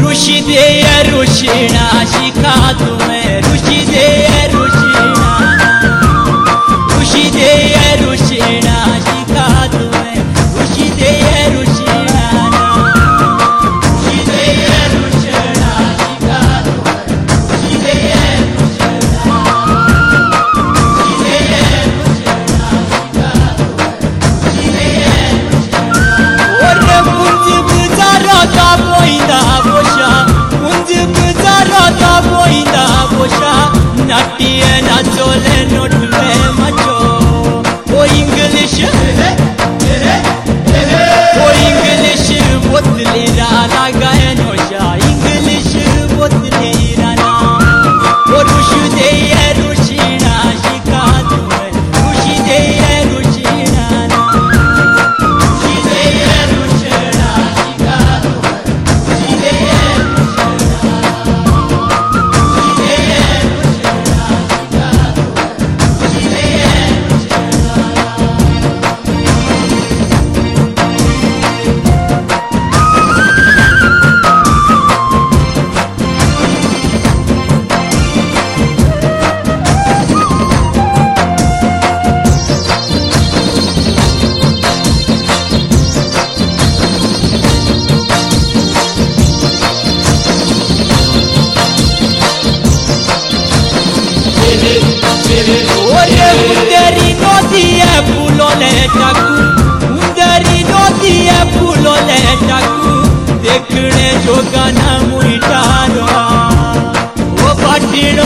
ऋषिदेशिणा शिखा तु ऋषि Underi dozie bulole taku Underi dozie bulole taku Dekhne joga na muitaro O patino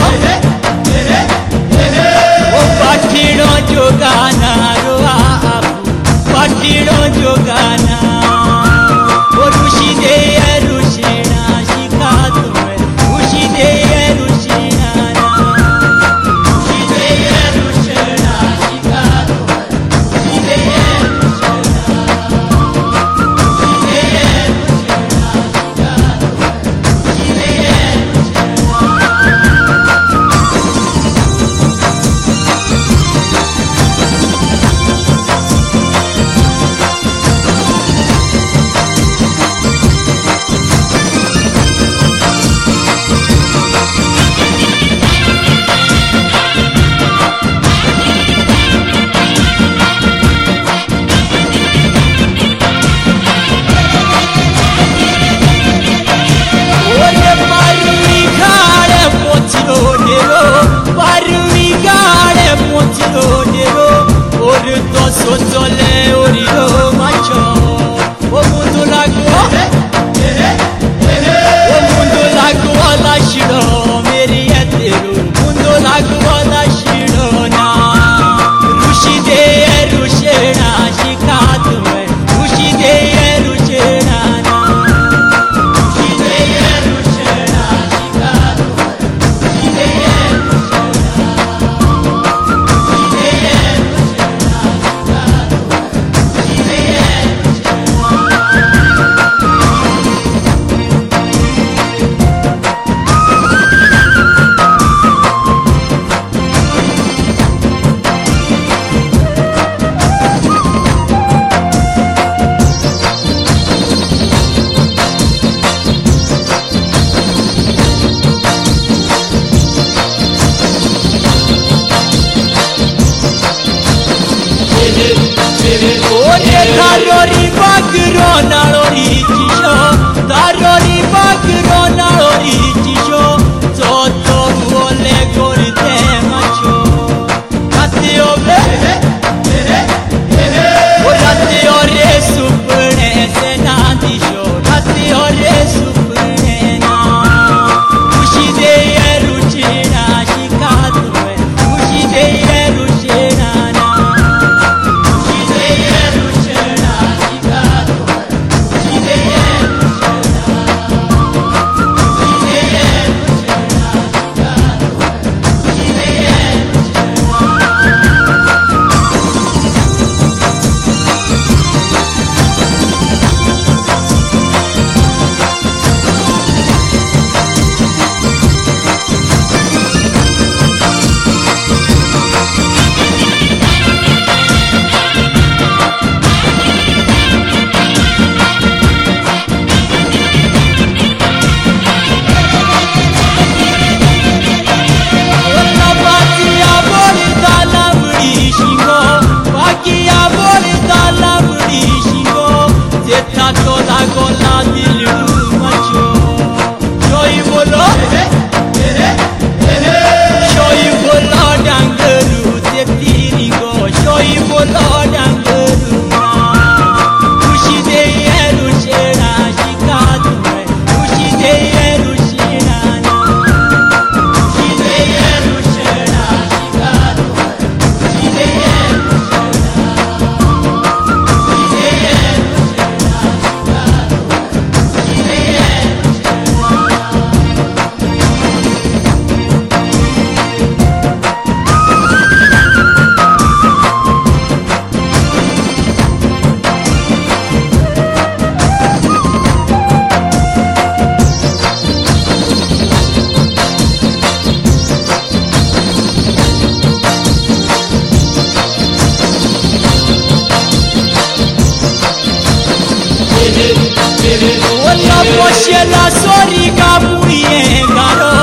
Oṣe la sórí ká mú yẹn gàdọ́,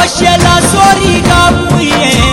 oṣe la sórí ká yẹn.